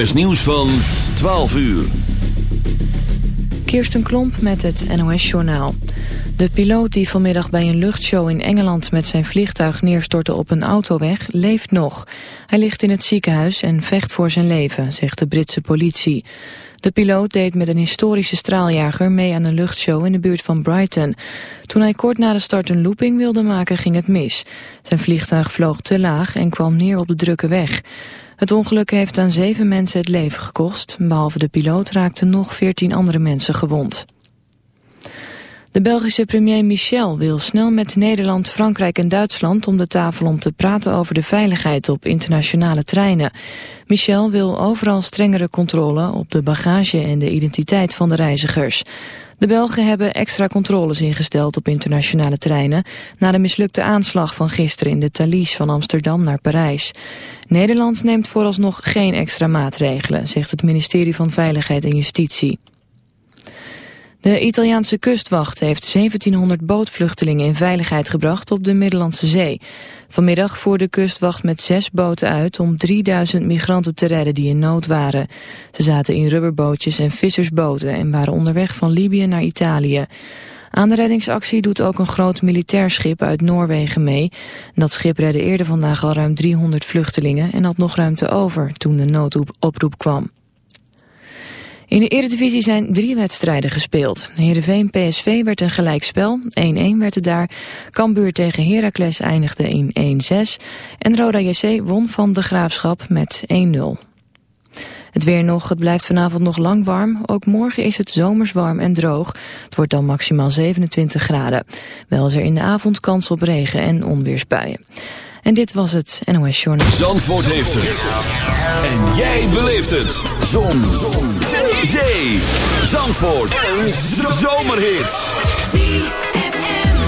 NOS nieuws van 12 uur. Kirsten Klomp met het NOS-journaal. De piloot die vanmiddag bij een luchtshow in Engeland met zijn vliegtuig neerstortte op een autoweg, leeft nog. Hij ligt in het ziekenhuis en vecht voor zijn leven, zegt de Britse politie. De piloot deed met een historische straaljager mee aan een luchtshow in de buurt van Brighton. Toen hij kort na de start een looping wilde maken ging het mis. Zijn vliegtuig vloog te laag en kwam neer op de drukke weg. Het ongeluk heeft aan zeven mensen het leven gekost. Behalve de piloot raakten nog veertien andere mensen gewond. De Belgische premier Michel wil snel met Nederland, Frankrijk en Duitsland om de tafel om te praten over de veiligheid op internationale treinen. Michel wil overal strengere controle op de bagage en de identiteit van de reizigers. De Belgen hebben extra controles ingesteld op internationale treinen... na de mislukte aanslag van gisteren in de Thalys van Amsterdam naar Parijs. Nederland neemt vooralsnog geen extra maatregelen, zegt het ministerie van Veiligheid en Justitie. De Italiaanse kustwacht heeft 1700 bootvluchtelingen in veiligheid gebracht op de Middellandse Zee. Vanmiddag voerde de kustwacht met zes boten uit om 3000 migranten te redden die in nood waren. Ze zaten in rubberbootjes en vissersboten en waren onderweg van Libië naar Italië. Aan de reddingsactie doet ook een groot militair schip uit Noorwegen mee. Dat schip redde eerder vandaag al ruim 300 vluchtelingen en had nog ruimte over toen de noodoproep kwam. In de Eredivisie zijn drie wedstrijden gespeeld. Heerenveen PSV werd een gelijkspel, 1-1 werd het daar. Cambuur tegen Heracles eindigde in 1-6. En Roda JC won van de Graafschap met 1-0. Het weer nog, het blijft vanavond nog lang warm. Ook morgen is het zomers warm en droog. Het wordt dan maximaal 27 graden. Wel is er in de avond kans op regen en onweersbuien. En dit was het NOS Journal. Zandvoort heeft het. En jij beleeft het. Zon. Zon. Zee. Zandvoort. Een zomerhit.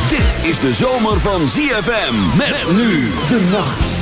Dit is de zomer van ZFM. Met nu de nacht.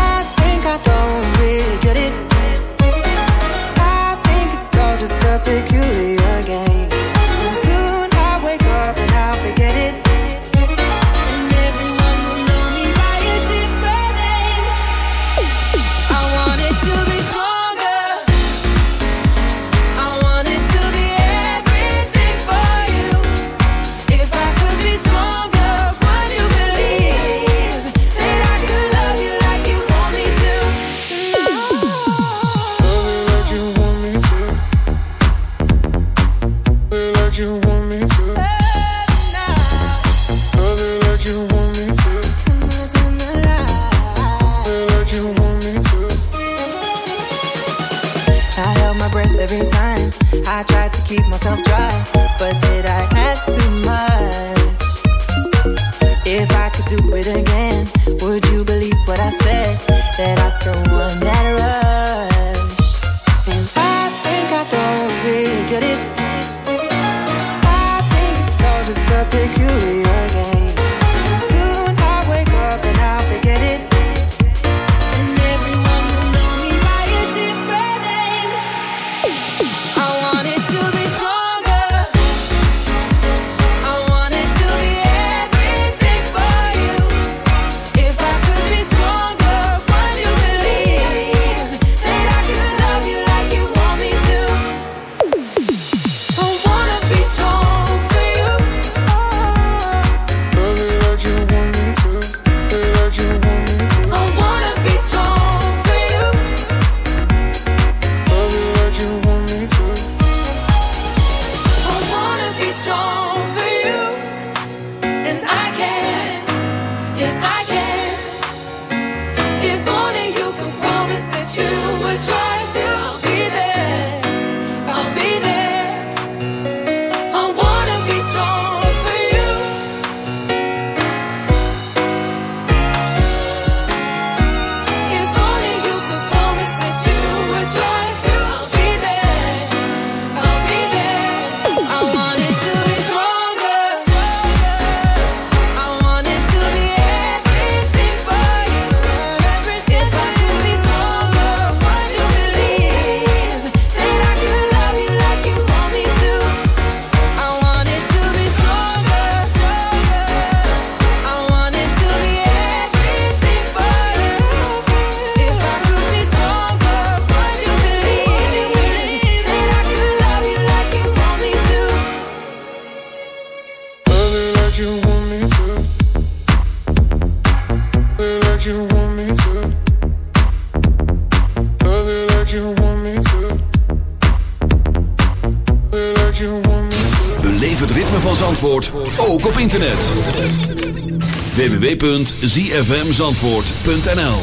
www.zfmzandvoort.nl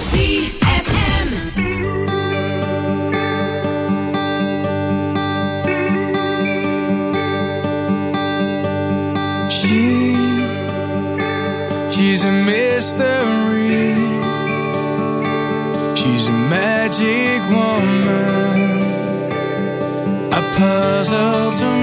She's a mystery. She's a magic woman. A puzzle to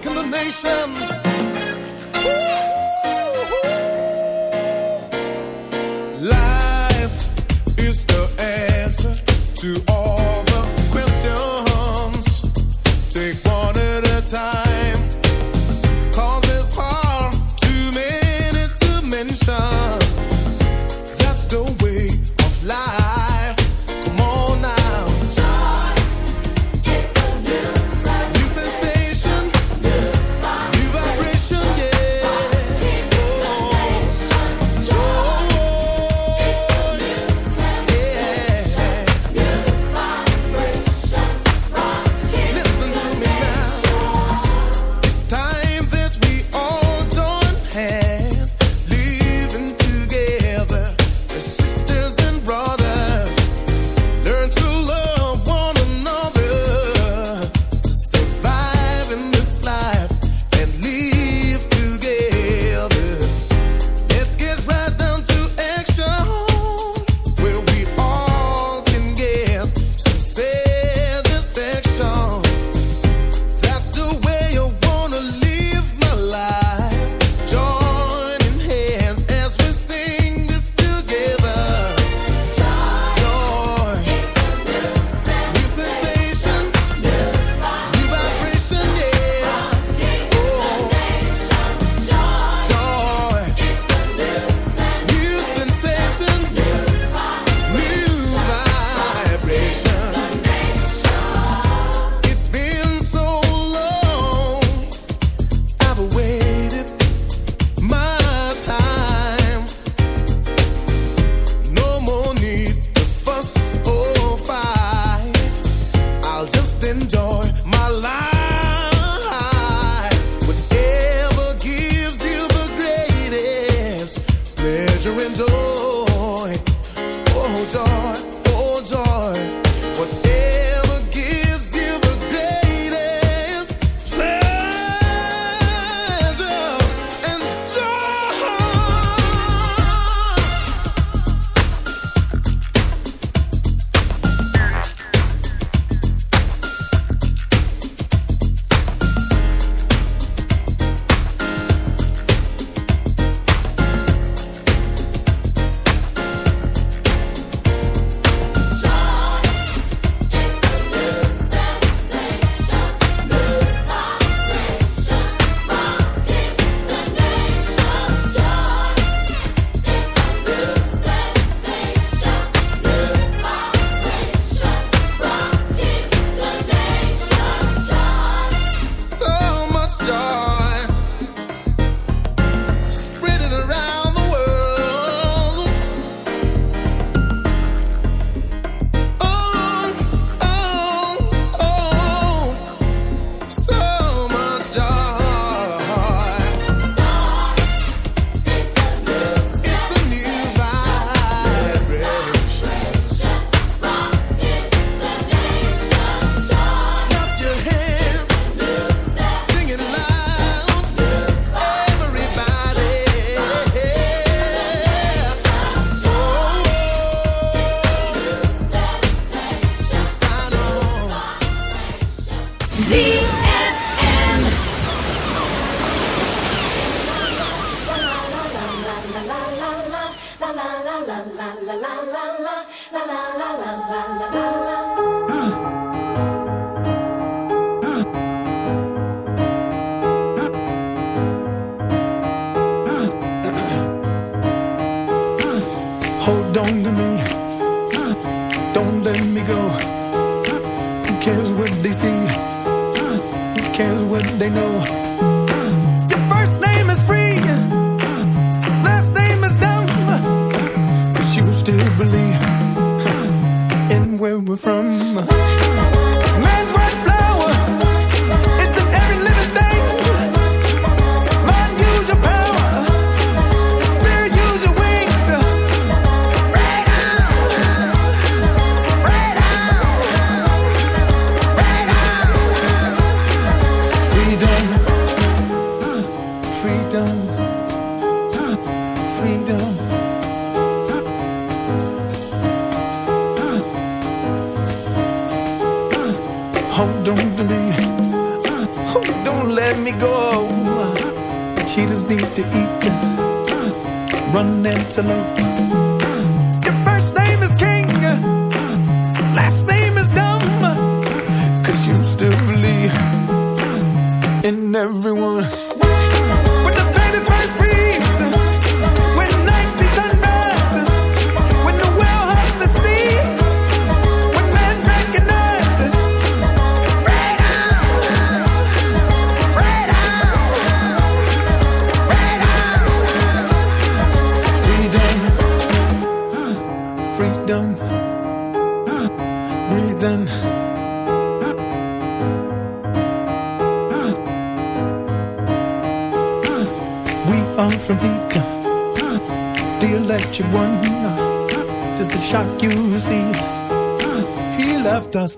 rocking the nation.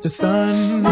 the sun.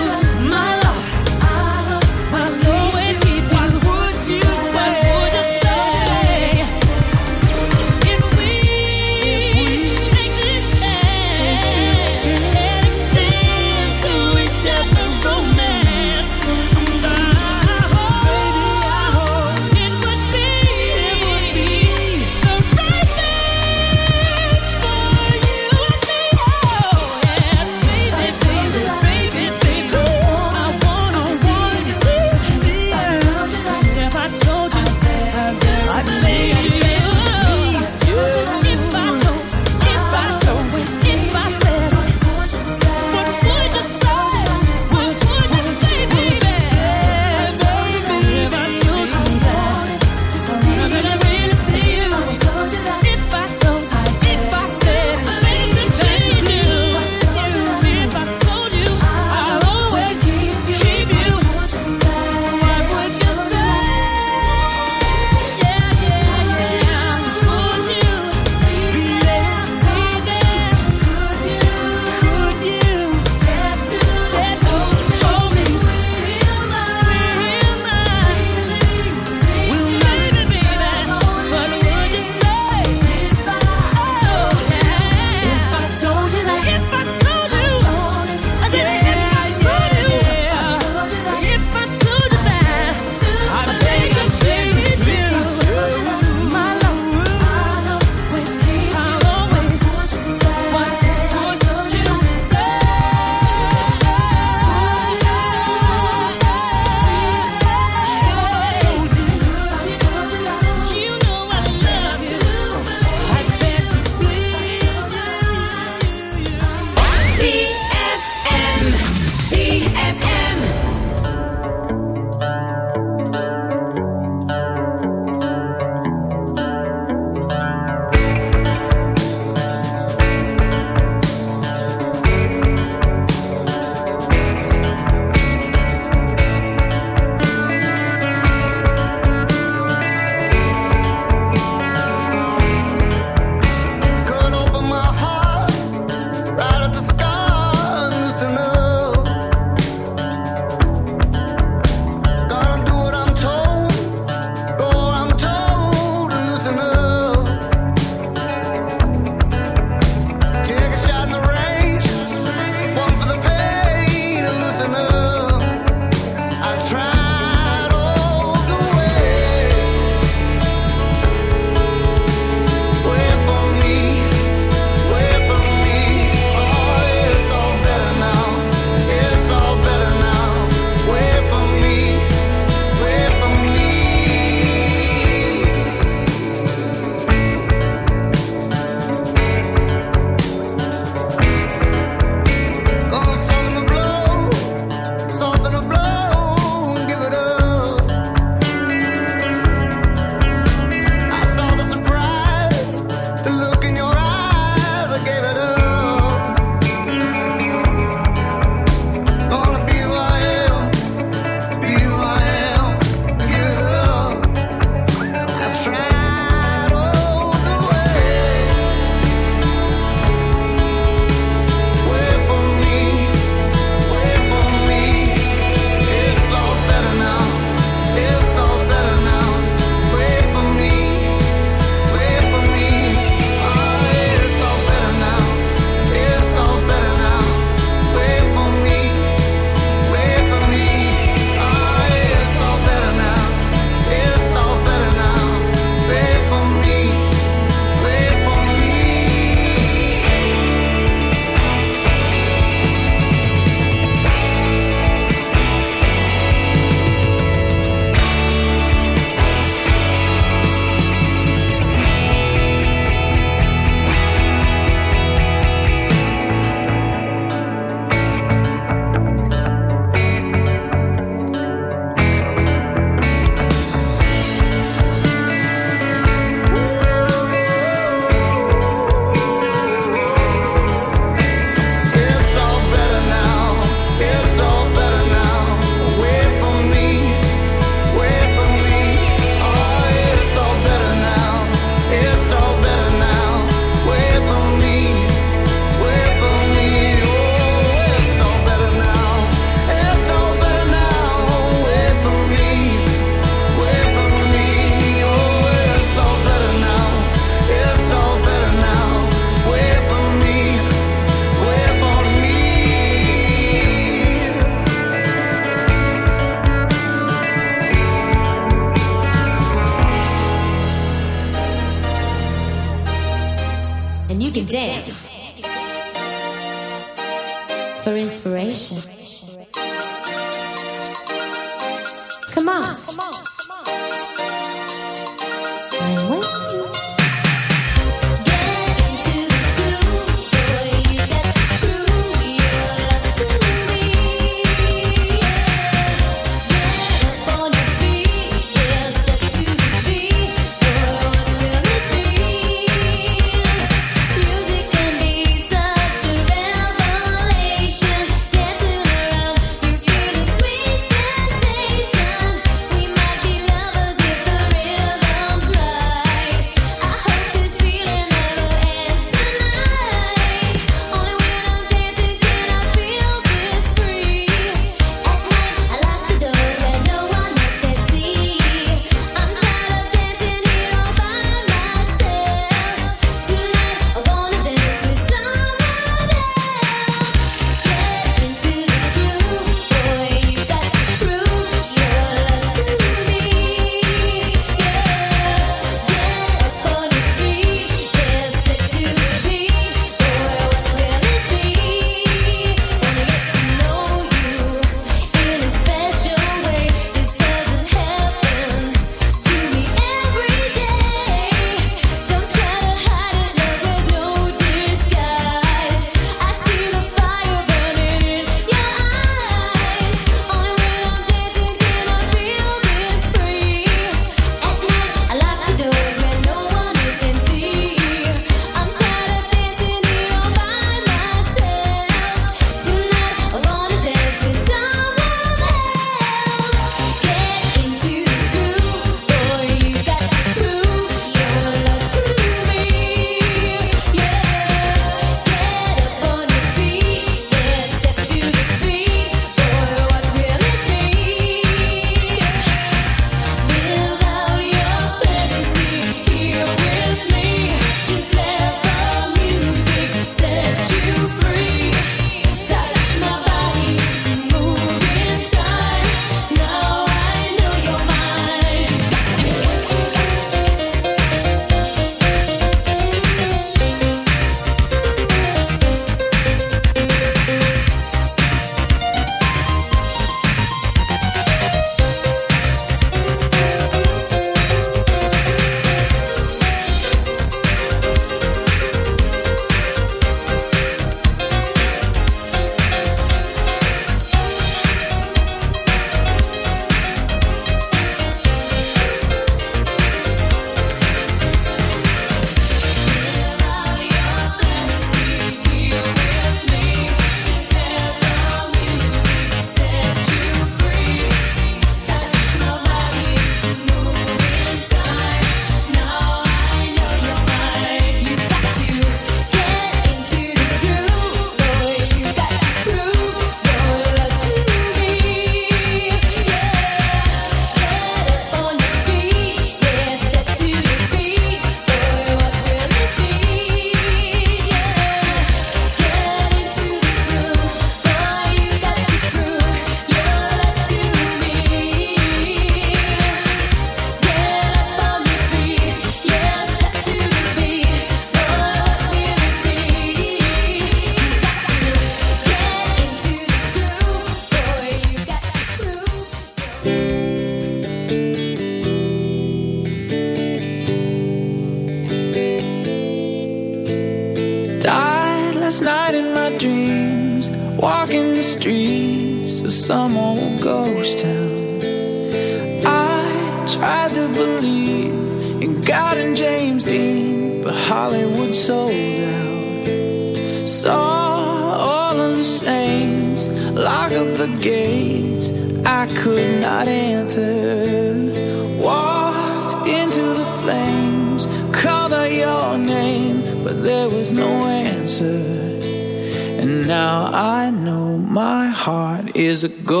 ago